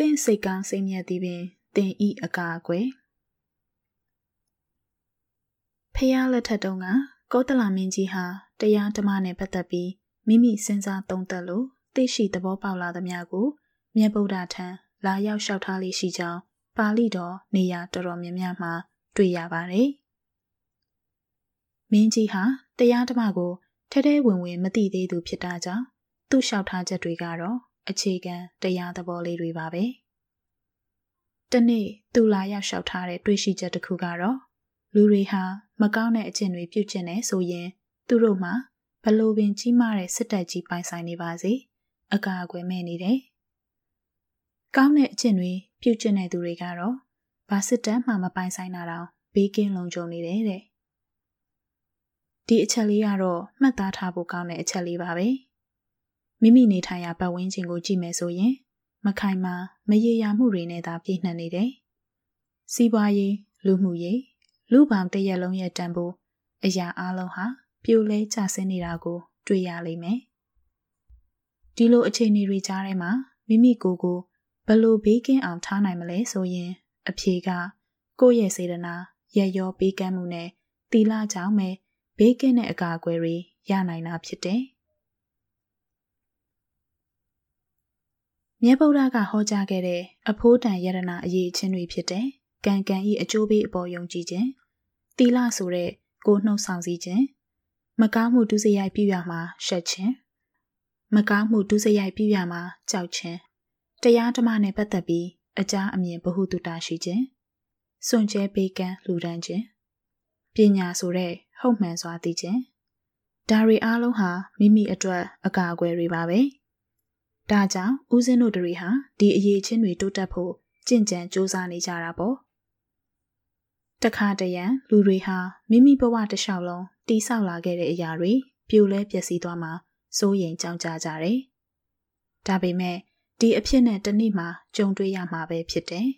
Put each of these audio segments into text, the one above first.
တင့်စိတ်ကောင်းစိတ်မြတ်သည်ပင်တင်ဤအကာအကွယ်ဖះလက်ထက်တုန်းကကောတလာမင်းကြီးဟာတရားဓမ္မနဲ့ပတ်သက်ပြီးမိမိစဉ်းစားသုံးသပ်လို့သိရှိသဘောပေါက်လာသမျှကိုမြတ်ဗုဒ္ဓထံလာရောက်လျှောက်ထားလေးရှိကြောင်းပါဠိတော်နေရာတော်တော်များများမှာတွေ့ရပါတယ်။မင်းကြီးဟာတရားဓမ္မကိုထဲထဲဝင်ဝင်မသိသေးသူဖြစ်တာကြောင့်သူ့လျှောက်ထားချက်တွေကတော့ အခြေခံတရားသဘောလေးတွေပါပဲ။တနေ့သူလာရောက်လျှောက်ထားတဲ့တွေးရှိချက်တစ်ခုကတော့လူတွေဟာမကောင်းတဲ့အကျင့်တွေပြုကျင့်နေဆိုရင် သူတို့မှာဘလို့ပင်ကြီးမားတဲ့စစ်တပ်ကြီးပိုင်ဆိုင်နေပါစေအကာအကွယ်မဲ့နေတယ်။ကောင်းတဲ့အကျင့်တွေပြုကျင့်တဲ့သူတွေကတော့ဘာစစ်တပ်မှမပိုင်ဆိုင်တာတော့ဘေးကင်းလုံခြုံနေတယ်တဲ့။ဒီအချက်လေးကတော့မှတ်သားထားဖို့ကောင်းတဲ့အချက်လေးပါပဲ။ မိမိနေထိုင်ရာပတ်ဝန်းကျင်ကိုကြည့်မယ်ဆိုရင် မခိုင်မာမရေရာမှုတွေနဲ့သာပြည့်နှက်နေတယ်။စီးပွားရေးလူမှုရေးလူပောင်တရက်လုံးရဲ့တန်ဖိုးအရာအလုံးဟာပြိုလဲကျဆင်းနေတာကို တွေ့ရလိမ့်မယ်။ဒီလိုအခြေအနေတွေကြားထဲမှာမိမိကိုယ်ကိုဘလို့ဘေးကင်းအောင်ထားနိုင်မလဲဆိုရင် အဖြေက ကိုယ့်ရဲ့စေတနာရက်ရောပေးကမ်းမှုနဲ့တီလာကြောင့်ပဲဘေးကင်းတဲ့အကာအကွယ်တွေရနိုင်တာဖြစ်တယ်။ မြတ်ဗုဒ္ဓကဟောကြားခဲ့တဲ့အဖိုးတန်ယရနာအရေးချင်းတွေဖြစ်တဲ့ကံကံဤအကျိုးပေးအပေါ်ယုံကြည်ခြင်းတီလာဆိုတဲ့ကိုနှုတ်ဆောင်စည်းခြင်းမကောင်းမှုဒုစရိုက်ပြရမှာရှက်ခြင်းမကောင်းမှုဒုစရိုက်ပြရမှာကြောက်ခြင်းတရားဓမ္မနဲ့ပတ်သက်ပြီးအကြအမြင်ဗဟုသုတရှိခြင်းစွန့်ကြဲပေးကမ်းလှူဒန်းခြင်းပညာဆိုတဲ့ဟုတ်မှန်စွာသိခြင်းဒါတွေအားလုံးဟာမိမိအတွက်အကာအကွယ်တွေပါပဲ ဒါကြောင့်ဦးစင်းတို့တွေဟာဒီအရေးချင်းတွေတိုးတက်ဖို့ကြင်ကြံစူးစမ်းနေကြတာပေါ့တခါတရံလူတွေဟာမိမိဘဝတစ်လျှောက်လုံးတိဆောက်လာခဲ့တဲ့အရာတွေပြိုလဲပျက်စီးသွားမှစိုးရိမ်ကြောက်ကြကြတယ်။ဒါပေမဲ့ဒီအဖြစ်နဲ့တနေ့မှကြုံတွေ့ရမှာပဲဖြစ်တယ်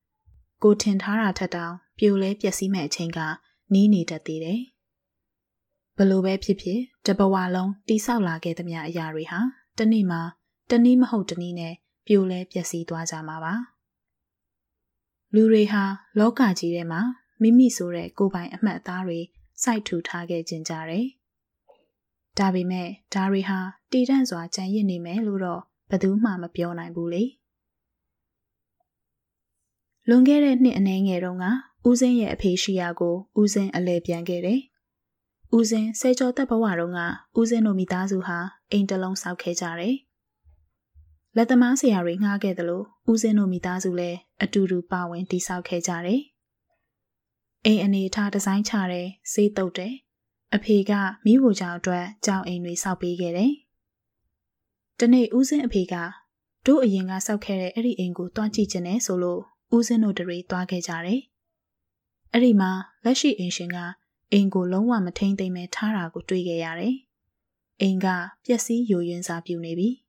။ကိုထင်ထားတာထက်တောင်ပြိုလဲပျက်စီးမဲ့အချိန်ကနီးနေတတ်သေးတယ်။ဘလို့ပဲဖြစ်ဖြစ်တဘဝလုံးတိဆောက်လာခဲ့သမျှအရာတွေဟာတနေ့မှ တနည်းမဟုတ်တနည်းနဲ့ပြိုလဲပျက်စီးသွားကြမှာပါ။လူတွေဟာလောကကြီးထဲမှာမိမိဆိုတဲ့ကိုယ်ပိုင်အမှတ်အသားတွေစိုက်ထူထားခဲ့ကြကြတယ်။ဒါပေမဲ့ဒါတွေဟာတည်တံ့စွာကြံရစ်နေမယ်လို့တော့ဘယ်သူမှမပြောနိုင်ဘူးလေ။လွန်ခဲ့တဲ့နှစ်အနည်းငယ်တုန်းကဦးစင်းရဲ့အဖေရှိရာကိုဦးစင်းအလဲပြန်ခဲ့တယ်။ဦးစင်းဆယ်ကျော်သက်ဘဝတုန်းကဦးစင်းတို့မိသားစုဟာအိမ်တလုံးဆောက်ခဲ့ကြတယ်။ လက်သမားဆရာတွေငှားခဲ့တယ်လို့ဦးစင်းတို့မိသားစုလည်းအတူတူပါဝင်တည်ဆောက်ခဲ့ကြတယ်။အိမ်အနေထားဒီဇိုင်းချတယ်ဈေးတုပ်တယ်အဖေကမိဖို့ကြောင့်အတွက်ကြောင်အိမ်တွေစောက်ပေးခဲ့တယ်။တနေ့ဦးစင်းအဖေကတို့အရင်ကစောက်ခဲ့တဲ့အဲ့ဒီအိမ်ကိုတွားကြည့်ခြင်းနဲ့ဆိုလို့ဦးစင်းတို့တွေတွားခဲ့ကြတယ်။အဲ့ဒီမှာလက်ရှိအိမ်ရှင်ကအိမ်ကိုလုံးဝမထိန်သိမ်းပဲထားတာကိုတွေ့ခဲ့ရတယ်။အိမ်ကပျက်စီးယိုယွင်းစာပြုနေပြီ။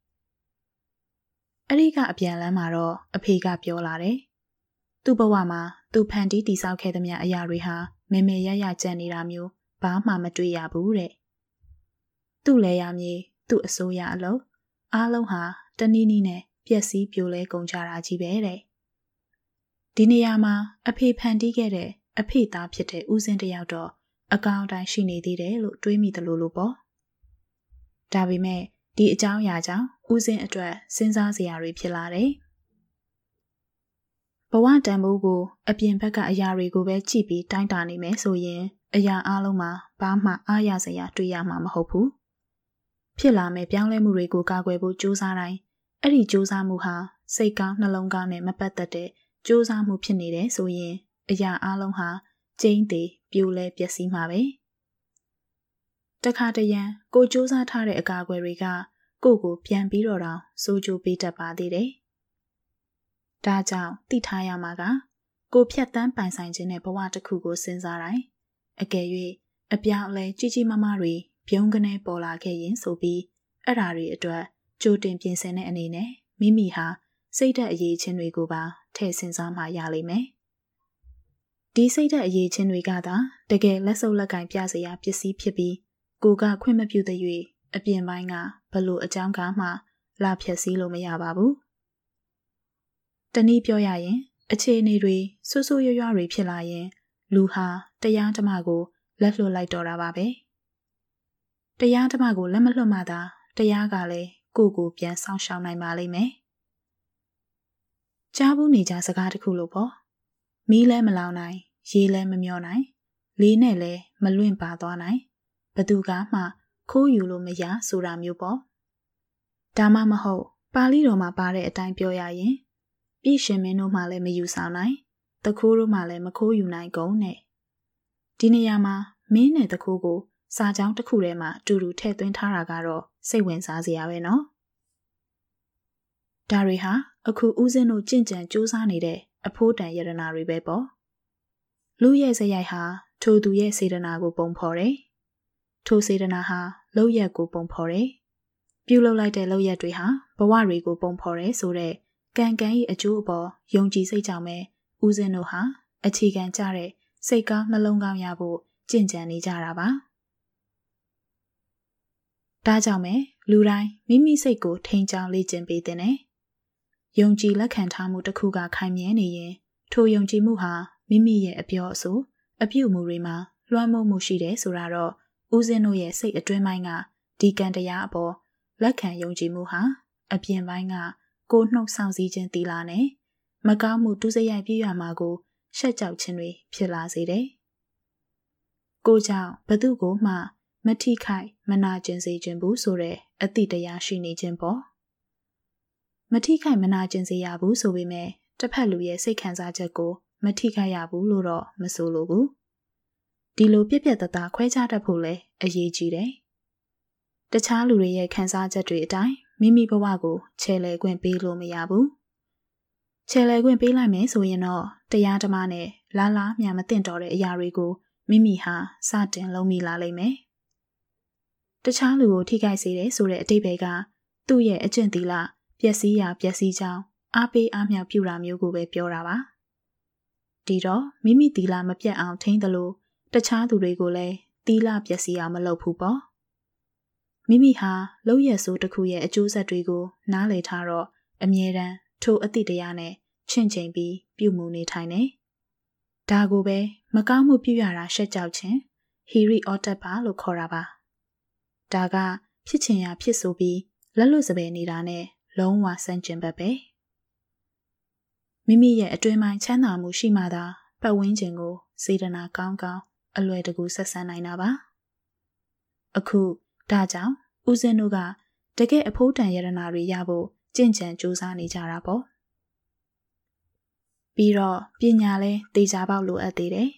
အဲ့ဒီကအပြန်လန်းမှာတော့အဖေကပြောလာတယ်။သူ့ဘဝမှာသူဖန်တီးတိဆောက်ခဲ့သမျှအရာတွေဟာမေမေရရကြံနေတာမျိုးဘာမှမတွေ့ရဘူးတဲ့။သူ့လဲရမြေသူ့အစိုးရအလုံးအားလုံးဟာတနည်းနည်းနဲ့ပျက်စီးပြိုလဲကုန်ကြတာကြီးပဲတဲ့။ဒီနေရာမှာအဖေဖန်တီးခဲ့တဲ့အဖေသားဖြစ်တဲ့ဦးစင်းတယောက်တော့အကောင်အတိုင်းရှိနေသေးတယ်လို့တွေးမိတယ်လို့လို့ပေါ့။ဒါပေမဲ့ ဒီအကြောင်းအရာကြောင့်ဦးစင်းအတွက်စဉ်းစားစရာတွေဖြစ်လာတယ်။ဘဝတန်ဖိုးကိုအပြင်ဘက်ကအရာတွေကိုပဲကြည့်ပြီးတိုင်းတာနေမယ်ဆိုရင်အရာအလုံးမှာဘာမှအားရစရာတွေ့ရမှာမဟုတ်ဘူးဖြစ်လာမယ့်ပြောင်းလဲမှုတွေကိုကာကွယ်ဖို့ကြိုးစားတိုင်းအဲ့ဒီကြိုးစားမှုဟာစိတ်ကောင်းနှလုံးကောင်းနဲ့မပတ်သက်တဲ့ကြိုးစားမှုဖြစ်နေတယ်ဆိုရင်အရာအလုံးဟာကျင်းသေးပြိုလဲပျက်စီးမှာပဲ တခါတရံကိုစူးစမ်းထားတဲ့အကာအကွယ်တွေကကိုကိုပြန်ပြီးတော့တောင်စိုးကြိုးပေးတတ်ပါသေးတယ်ဒါကြောင့်သိထားရမှာကကိုဖြတ်တန်းပိုင်ဆိုင်ခြင်းနဲ့ဘဝတစ်ခုကိုစဉ်းစားတိုင်းအကယ်၍အပြောင်းအလဲကြီးကြီးမားမားတွေပြုံးကနေပေါ်လာခဲ့ရင်ဆိုပြီးအဲ့ဓာတွေအတွက်ကြိုတင်ပြင်ဆင်တဲ့အနေနဲ့မိမိဟာစိတ်ဓာတ်အရေးချင်းတွေကိုပါထည့်စဉ်းစားမှရလိမ့်မယ်။ဒီစိတ်ဓာတ်အရေးချင်းတွေကသာတကယ်လက်စုပ်လက်ကင်ပြစရာပစ္စည်းဖြစ်ပြီး ကိုကခွင့်မပြုတဲ့၍အပြင်ပိုင်းကဘလို့အကြောင်းကားမှလာဖြက်စည်းလို့မရပါဘူး။တနည်းပြောရရင် အခြေအနေတွေဆွဆွရွရွတွေဖြစ်လာရင် လူဟာတရားဓမ္မကိုလက်လွတ်လိုက်တော့တာပါပဲတရားဓမ္မကိုလက်မလွတ်မှသာတရားကလည်းကိုယ့်ကိုပြန်ဆောင်ရှောင်နိုင်ပါလိမ့်မယ်ကြားဘူးနေကြစကားတစ်ခုလို့ပေါ့မီးလဲမလောင်နိုင်ရေလဲမမျောနိုင် လေးနဲ့လဲမလွင့်ပါသွားနိုင် ဘသူကမှခိုးယူလို့မရဆိုတာမျိုးပေါ့ဒါမှမဟုတ်ပါဠိတော်မှာပါတဲ့အတိုင်းပြောရရင်ပြည်ရှင်မင်းတို့မှလည်းမယူဆောင်နိုင်တခိုးတို့မှလည်းမခိုးယူနိုင်ကုန်နဲ့ဒီနေရာမှာမင်းနဲ့တခိုးကိုစာကြောင်းတစ်ခုထဲမှာအတူတူထည့်သွင်းထားတာကတော့စိတ်ဝင်စားစရာပဲနော်ဒါတွေဟာအခုဦးစင်းတို့ကြင့်ကြံစူးစမ်းနေတဲ့အဖိုးတန်ယရနာတွေပဲပေါ့လူရဲ့စရိုက်ဟာထိုသူရဲ့စေတနာကိုပုံဖော်တယ် ထိုစေတနာဟာလောက်ရက်ကိုပုံဖော်တယ်ပြုလုပ်လိုက်တဲ့လောက်ရက်တွေဟာဘဝတွေကိုပုံဖော်တယ်ဆိုတော့ကံကံ၏အကျိုးအပေါ်ယုံကြည်စိတ်ကြောင့်ပဲဦးစင်းတို့ဟာအခြေခံကြတဲ့စိတ်ကောင်းနှလုံးကောင်းရဖို့ကြင်ကြံနေကြတာပါဒါကြောင့်ပဲလူတိုင်းမိမိစိတ်ကိုထိန်ချောင်းလေ့ကျင့်ပေးတဲ့ယုံကြည်လက်ခံထားမှုတစ်ခုကခိုင်မြဲနေရင်ထိုယုံကြည်မှုဟာမိမိရဲ့အပြောအဆိုအပြုအမူတွေမှာလွှမ်းမိုးမှုရှိတယ်ဆိုတာတော့ ဦးစင်းတို့ရဲ့စိတ်အတွင်းပိုင်းကဒီကံတရားအပေါ်လက်ခံယုံကြည်မှုဟာအပြင်ပိုင်းကကိုနှုတ်ဆောင်စည်းခြင်းတီလာနဲ့မကောင်းမှုတူးစရိုက်ပြည့်ရမှာကိုရှက်ကြောက်ခြင်းတွေဖြစ်လာစေတယ်။ကိုကြောင့်ဘသူကိုမှမထိခိုက်မနာကျင်စေခြင်းဘူးဆိုတဲ့အတိတရားရှိနေခြင်းပေါ့။မထိခိုက်မနာကျင်စေရဘူးဆိုပေမဲ့တစ်ဖက်လူရဲ့စိတ်ခံစားချက်ကို မထိခိုက်ရဘူးလို့တော့မဆိုလိုဘူး။ ဒီလိုပြက်ပြက်တသားခွဲခြားတတ်ဖို့လည်းအရေးကြီးတယ်။တခြားလူတွေရဲ့ခံစားချက်တွေအတိုင်းမိမိဘဝကိုချဲလဲခွင့်ပေးလို့မရဘူးချဲလဲခွင့်ပေးလိုက်မယ်ဆိုရင်တော့တရားဓမ္မနဲ့လာလာမြမသိတော့တဲ့အရာတွေကိုမိမိဟာစတင်လုံးမိလာလိမ့်မယ်တခြားလူကိုထိခိုက်စေတယ်ဆိုတဲ့အတိတ်ပဲကသူ့ရဲ့အကျင့်သီလပျက်စီးရာပျက်စီးကြောင်းအားပေးအားမြောက်ပြုတာမျိုးကိုပဲပြောတာပါဒီတော့မိမိသီလမပြတ်အောင်ထိန်းသလို တခြားသူတွေကိုလည်းသီလပျက်စီးအောင်မလုပ်ဘူးပေါ့မိမိဟာလောက်ရဆိုးတစ်ခုရဲ့အကျိုးဆက်တွေကိုနားလည်ထားတော့အမြဲတမ်းထိုအသည့်တရားနဲ့ချင့်ချိန်ပြီးပြုမှုနေထိုင်နေ။ဒါကိုပဲမကောင်းမှုပြုရတာရှက်ကြောက်ခြင်းဟီရီအော်တက်ပါလို့ခေါ်တာပါ။ဒါကဖြစ်ချင်ရဖြစ်ဆိုပြီးလက်လွတ်စပယ်နေတာနဲ့လုံးဝဆန့်ကျင်ဘက်ပဲ။မိမိရဲ့အတွင်းပိုင်းချမ်းသာမှုရှိမှသာပတ်ဝန်းကျင်ကိုစေတနာကောင်းကောင်း အလွယ်တကူဆက်ဆံနိုင်တာပါ။အခုဒါကြောင့်ဦးစင်းတို့ကတကယ်အဖိုးတန်ရတနာတွေရဖို့ကြင်ကြံစူးစမ်းနေကြတာပေါ့ပြီးတော့ပညာလဲတေချာပေါက်လိုအပ်သေးတယ်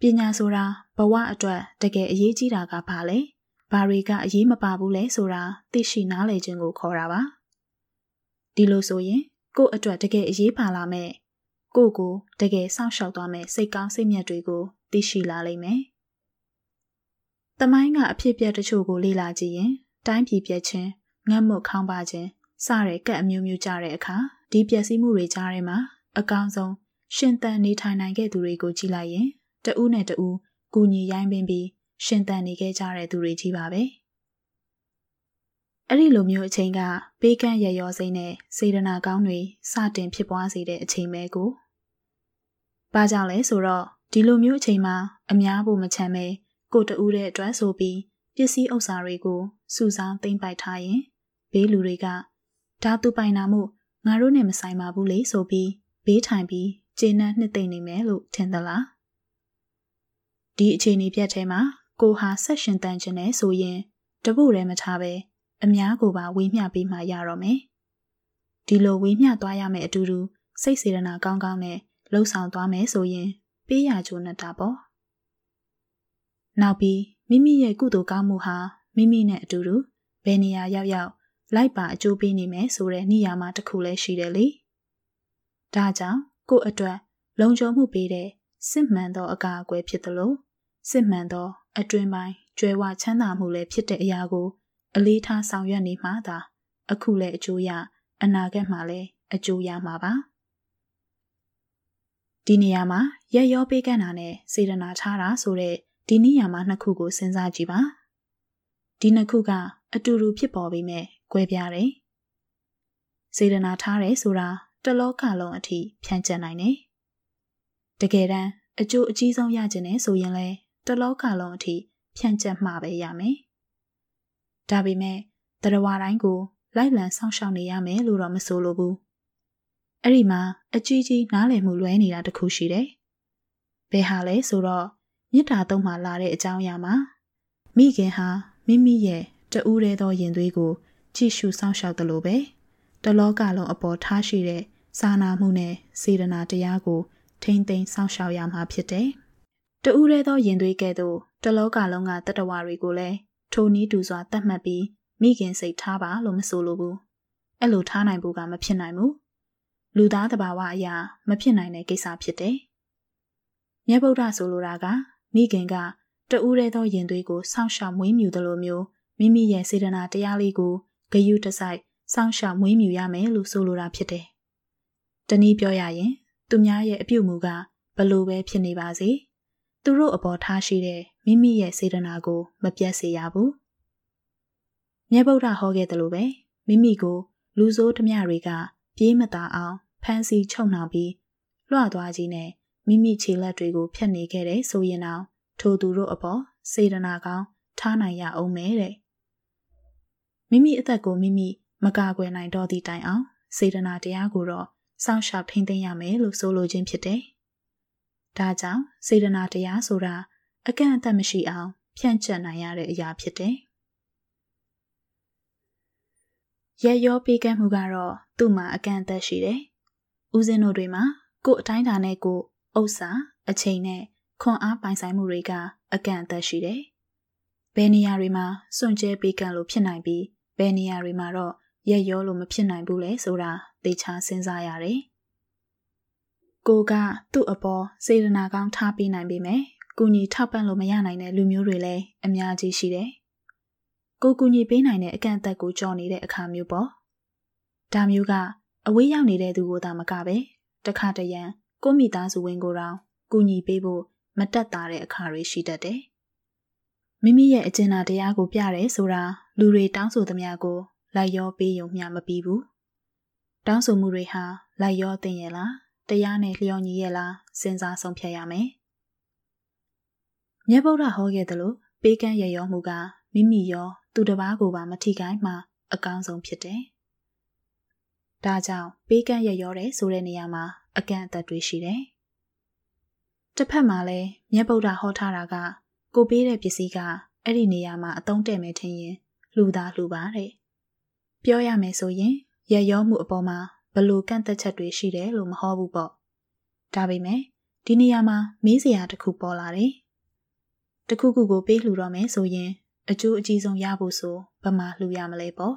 ပညာဆိုတာဘဝအတွက်တကယ်အရေးကြီးတာကဘာလဲဘာတွေကအရေးမပါဘူးလဲဆိုတာသိရှိနားလည်ခြင်းကိုခေါ်တာပါဒီလိုဆိုရင်ကို့အတွက်တကယ်အရေးပါလာမဲ့ကိုကိုတကယ်စောင့်ရှောက်သွားမဲ့စိတ်ကောင်းစိတ်မြတ်တွေကို သိရှိလာလိမ့်မယ်တမိုင်းကအဖြစ်ပြက်တချို့ကိုလေ့လာကြည့်ရင်တိုင်းပြည်ပြက်ခြင်းငတ်မွတ်ခေါင်းပါခြင်းစတဲ့ကက်အမျိုးမျိုးကြတဲ့အခါဒီပျက်စီးမှုတွေကြားထဲမှာအကောင်းဆုံးရှင်သန်နေထိုင်နိုင်ခဲ့သူတွေကိုကြည့်လိုက်ရင်တဦးနဲ့တဦးကူညီရိုင်းပင်းပြီးရှင်သန်နေခဲ့ကြတဲ့သူတွေကြီးပါပဲအဲ့ဒီလိုမျိုးအချိန်ကပေးကမ်းရရောစိမ့်နဲ့စေတနာကောင်းတွေစတင်ဖြစ်ပွားစေတဲ့အချိန်ပဲကို။ဘာကြောင့်လဲဆိုတော့ ဒီလိုမျိုးအချိန်မှာအများဖို့မချမ်းပဲကိုတူးတဲ့အတွက်ဆိုပြီးပစ္စည်းဥစ္စာတွေကိုစုဆောင်းသိမ့်ပိုက်ထားရင်ဘေးလူတွေကဒါသူပိုင်နာမှုငါတို့နဲ့မဆိုင်ပါဘူးလေဆိုပြီးဘေးထိုင်ပြီးကျေနပ်နှစ်သိမ့်နေမယ်လို့ထင်သလားဒီအခြေအနေပြတ်ထဲမှာကိုဟာဆက်ရှင်တန်ခြင်းနဲ့ဆိုရင်တပုတ်တည်းမထားပဲအများကိုပါဝေးမျှပေးမှရတော့မယ်ဒီလိုဝေးမျှသွားရမယ်အတူတူစိတ်စေတနာကောင်းကောင်းနဲ့လှုပ်ဆောင်သွားမယ်ဆိုရင် ပေးရကြိုးနဲ့တာပေါ့နောက်ပြီးမိမိရဲ့ကုသိုလ်ကောင်းမှုဟာမိမိနဲ့အတူတူဘယ်နေရာရောက်ရောက်လိုက်ပါအကျိုးပေးနေမယ်ဆိုတဲ့နေရာမှာတစ်ခုလည်းရှိတယ်လေ။ဒါကြောင့်ကို့အတွက်လုံခြုံမှုပေးတဲ့စစ်မှန်သောအကာအကွယ်ဖြစ်သလိုစစ်မှန်သော အတွင်ပိုင်းကျွဲဝချမ်းသာမှုလည်းဖြစ်တဲ့အရာကို အလေးထားဆောင်ရွက်နေမှသာ အခုလည်းအကျိုးရအနာဂတ်မှာလည်းအကျိုးရမှာပါ ဒီနေရာမှာရက်ရောပေးကမ်းတာနဲ့စေတနာထားတာဆိုတဲ့ဒီနေရာမှာနှစ်ခုကိုစဉ်းစားကြည့်ပါဒီနှစ်ခုကအတူတူဖြစ်ပေါ်ပြီးမဲ့ကွဲပြားတယ်စေတနာထားတယ်ဆိုတာတလောကလုံးအထိဖြန့်ကျက်နိုင်တယ်။တကယ်တမ်းအကျိုးအကြီးဆုံးရခြင်းနဲ့ဆိုရင်လဲတလောကလုံးအထိဖြန့်ကျက်မှာပဲရမယ်။ဒါပေမဲ့တရားတိုင်းကိုလိုက်လံစောင့်ရှောက်နေရမယ်လို့တော့မဆိုလိုဘူး။ အဲ့ဒီမှာအကြီးကြီးနားလည်မှုလွဲနေတာတခုရှိတယ်။ဘယ်ဟာလဲဆိုတော့မေတ္တာသုံးမှလာတဲ့အကြောင်းအရာမှာမိခင်ဟာမိမိရဲ့တူးရဲသောရင်သွေးကိုကြည့်ရှုစောင့်ရှောက်တယ်လို့ပဲတလောကလုံးအပေါ်ထားရှိတဲ့စာနာမှုနဲ့စေတနာတရားကို ထိမ့်သိမ်းစောင့်ရှောက်ရမှာဖြစ်တယ်။တူးရဲသောရင်သွေးကဲ့သို့တလောကလုံးကတတဝါတွေကိုလည်းထိုနည်းတူစွာတတ်မှတ်ပြီးမိခင်စိတ်ထားပါလို့မဆိုလိုဘူး။အဲ့လိုထားနိုင်ဖို့ကမဖြစ်နိုင်ဘူး။ လူသားတဘာဝအရာမဖြစ်နိုင်တဲ့ကိစ္စဖြစ်တယ်။မြတ်ဗုဒ္ဓဆိုလိုတာကမိခင်ကတူးရဲသောရင်သွေးကိုစောင့်ရှောက်မွေးမြူသလိုမျိုးမိမိရဲ့စေတနာတရားလေးကိုဂယုတစိုက်စောင့်ရှောက်မွေးမြူရမယ်လို့ဆိုလိုတာဖြစ်တယ်။တနည်းပြောရရင် သူများရဲ့အပြုအမူကဘလို့ပဲဖြစ်နေပါစေသူတို့အပေါ်ထားရှိတဲ့မိမိရဲ့စေတနာကို မပြတ်စေရဘူး။မြတ်ဗုဒ္ဓဟောခဲ့တယ်လို့ပဲမိမိကို လူဆိုးဓမြတွေက ပြေးမသာအောင်ဖမ်းဆီးချုပ်နှောင်ပြီးလွှတ်သွားခြင်းနဲ့မိမိခြေလက်တွေကိုဖျက်နေခဲ့တဲ့ဆိုရင်တော့ထိုသူတို့အပေါ်စေတနာကောင်းထားနိုင်ရအောင်မဲတဲ့မိမိအသက်ကိုမိမိမကာကွယ်နိုင်တော့သည့်တိုင်အောင်စေတနာတရားကိုတော့စောင့်ရှောက်ထိန်းသိမ်းရမယ်လို့ဆိုလိုခြင်းဖြစ်တယ်။ဒါကြောင့်စေတနာတရားဆိုတာအကန့်အသတ်မရှိအောင်ဖြန့်ကျက်နိုင်ရတဲ့အရာဖြစ်တယ်။ရက်ရောပေးကမ်းမှုကတော့ သူ့မှာအကန့်အသတ်ရှိတယ်။ဦးစင်းတို့တွေမှာကိုယ်အတိုင်းတာနဲ့ကိုယ်ဥစ္စာအချိန်နဲ့ခွန်အားပိုင်ဆိုင်မှုတွေကအကန့်အသတ်ရှိတယ်။ဘယ်နေရာတွေမှာစွန့်ကြဲပေးကမ်းလို့ဖြစ်နိုင်ပြီးဘယ်နေရာတွေမှာတော့ရက်ရောလို့မဖြစ်နိုင်ဘူးလဲဆိုတာသိချစဉ်းစားရတယ်။ကိုကသူ့အပေါ်စေတနာကောင်းထားပေးနိုင်ပေမဲ့ကုညီထောက်ပံ့လို့မရနိုင်တဲ့လူမျိုးတွေလည်းအများကြီးရှိတယ်။ကိုကူညီပေးနိုင်တဲ့အကန့်အသတ်ကိုကြော်နေတဲ့အခါမျိုးပေါ့။ ဒါမျိုးကအဝေးရောက်နေတဲ့သူကိုသာမကပဲတခါတရံကိုမိသားစုဝင်ကိုတောင်ကူညီပေးဖို့မတက်တာတဲ့အခါတွေရှိတတ်တယ်။မိမိရဲ့အကျဉ်းသာတရားကိုပြရဲဆိုတာလူတွေတောင်းဆိုသမျှကိုလိုက်ရောပေးုံမျှမပြီးဘူး။တောင်းဆိုမှုတွေဟာလိုက်ရောတင်ရလားတရားနဲ့လျော်ညီရလားစဉ်းစားဆုံးဖြတ်ရမယ်။မြတ်ဗုဒ္ဓဟောခဲ့သလိုပေးကမ်းရရောမှုကမိမိရော သူတစ်ပါးကိုပါမထိခိုက်မှအကောင်းဆုံးဖြစ်တယ်။ ဒါကြောင့်ပေးကမ်းရရောတဲ့ဆိုတဲ့နေရာမှာအကန့်အသတ်တွေရှိတယ်။တစ်ဖက်မှာလည်းမြတ်ဗုဒ္ဓဟောထားတာက ကိုပေးတဲ့ပစ္စည်းကအဲ့ဒီနေရာမှာအသုံးတည့်မယ်ထင်ရင်လှူသားလှူပါတဲ့ပြောရမယ်ဆိုရင်ရရောမှုအပေါ်မှာဘလို့ကန့်သက်ချက်တွေရှိတယ်လို့မဟောဘူးပေါ့ဒါပေမဲ့ဒီနေရာမှာမေးစရာတစ်ခုပေါ်လာတယ်တခုခုကိုပေးလှူတော့မယ်ဆိုရင်အကျိုးအကြီးဆုံးရဖို့ဆိုဘယ်မှာလှူရမလဲပေါ့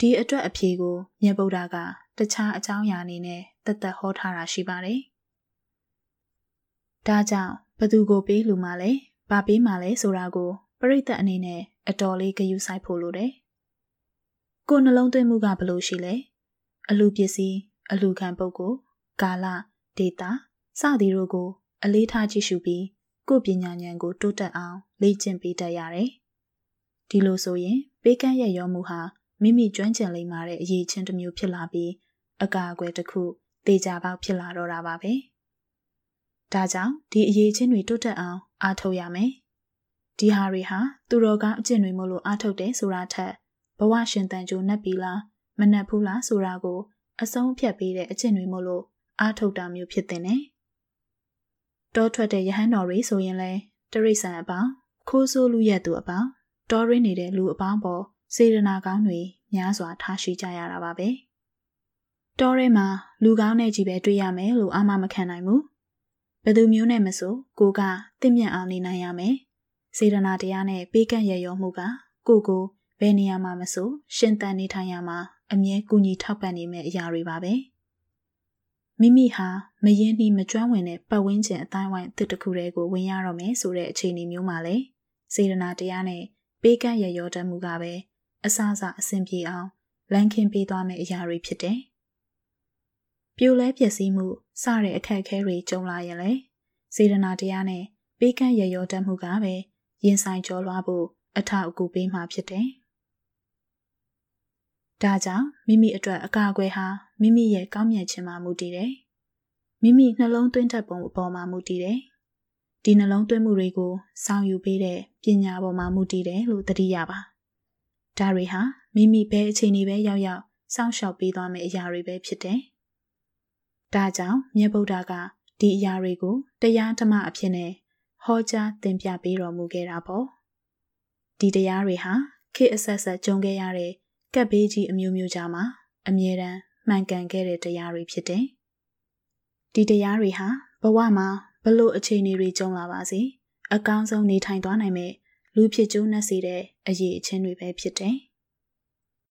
ဒီအတွက်အဖြေကိုမြတ်ဗုဒ္ဓကတခြားအကြောင်းအရာအနေနဲ့တသက်ဟောထားတာရှိပါတယ်ဒါကြောင့်ဘသူကိုပေးလှူမှလဲဘာပေးမှလဲဆိုတာကိုပရိသတ်အနေနဲ့အတော်လေးဂရုစိုက်ဖို့လိုတယ်။ကိုယ်နှလုံးသွင်းမှုကဘလို့ရှိလဲ။အလူပစ္စည်းအလူခံပုဂ္ဂိုလ်ကာလဒေတာစသည်တို့ကို အလေးထားကြည့်ရှုပြီးကိုယ်ပညာဉာဏ်ကို တိုးတက်အောင်လေ့ကျင့်ပေးတတ်ရတယ်။ဒီလိုဆိုရင် ပေးကမ်းရရောမှုဟာ မိမိကျွမ်းကျင်လိမ္မာတဲ့အရေးချင်းတစ်မျိုးဖြစ်လာပြီးအကာအကွယ်တစ်ခုတေချာပေါက်ဖြစ်လာတော့တာပါပဲ။ဒါကြောင့်ဒီအရေးချင်းတွေတိုးတက်အောင်အားထုတ်ရမယ်ဒီဟာတွေဟာသူတော်ကောင်းအကျင့်တွေမို့လို့အားထုတ်တယ်ဆိုတာထက်ဘဝရှင်တန်ကြိုနှက်ပြီလားမနှက်ဘူးလားဆိုတာကို အဆုံးဖြတ်ပေးတဲ့အကျင့်တွေမို့လို့အားထုတ်တာမျိုးဖြစ်တဲ့နဲ့တောထွက်တဲ့ယဟန်တော်တွေဆိုရင်လဲတရိษံအပေါင်းခိုးဆိုးလူရက်သူအပေါင်းတောရင်းနေတဲ့လူအပေါင်းပေါ် စေရနာကောင်းတွေများစွာထားရှိကြရတာပါပဲတောထဲမှာလူကောင်းနဲ့ကြီးပဲတွေ့ရမယ်လို့အာမမခံနိုင်ဘူးဘယ်သူမျိုးနဲ့မဆိုကိုကတင့်မြတ်အောင်နေနိုင်ရမယ်စေတနာတရားနဲ့ပေးကန့်ရရောမှုကကိုကိုဘယ်နေရာမှာမဆိုရှင်သန်နေထိုင်ရမှာအမြဲကူညီထောက်ပံ့နေမယ့်အရာတွေပါပဲမိမိဟာမယင်းနှီးမကျွမ်းဝင်တဲ့ပတ်ဝန်းကျင်အတိုင်းဝိုင်းအသစ်တစ်ခုတည်းကိုဝင်ရတော့မယ်ဆိုတဲ့အခြေအနေမျိုးမှာလေစေတနာတရားနဲ့ပေးကန့်ရရောတတ်မှုကပဲ အစအစအဆင်ပြေအောင်လမ်းခင်းပေးသွားမယ့်အရာတွေဖြစ်တယ်ပြိုလဲပျက်စီးမှုစတဲ့အခက်အခဲတွေကြုံလာရင်လေစေတနာတရားနဲ့ပေးကန့်ရရောတတ်မှုကပဲရင်ဆိုင်ကျော်လွှားဖို့အထောက်အကူပေးမှာဖြစ်တယ်။။ဒါကြောင့်မိမိအတွက်အကာအကွယ်ဟာမိမိရဲ့ကောင်းမြတ်ခြင်းမှာမူတည်တယ်။မိမိနှလုံးသွင်းတတ်ပုံအပေါ်မှာမူတည်တယ်။ဒီနှလုံးသွင်းမှုတွေကိုစောင့်ယူပေးတဲ့ပညာပေါ်မှာမူတည်တယ်လို့သတိရပါ။ ဒါတွေဟာမိမိဘယ်အခြေအနေပဲရောက်ရောက်စောင့်ရှောက်ပေးသွားမယ့်အရာတွေပဲဖြစ်တယ်။ဒါကြောင့်မြတ်ဗုဒ္ဓကဒီအရာတွေကိုတရားဓမ္မအဖြစ်နဲ့ဟောကြားသင်ပြပေးတော်မူခဲ့တာပေါ့။ဒီတရားတွေဟာခေတ်အဆက်ဆက်ကြုံခဲ့ရတဲ့ကပ်ဘေးကြီးအမျိုးမျိုးကြားမှာအမြဲတမ်းမှန်ကန်ခဲ့တဲ့တရားတွေဖြစ်တယ်။ဒီတရားတွေဟာဘဝမှာဘလို့အခြေအနေတွေကြုံလာပါစေအကောင်းဆုံးနေထိုင်သွားနိုင်မဲ့ လူဖြစ်ကျိုးနှက်စေတဲ့အရေးအချင်းတွေပဲဖြစ်တယ်။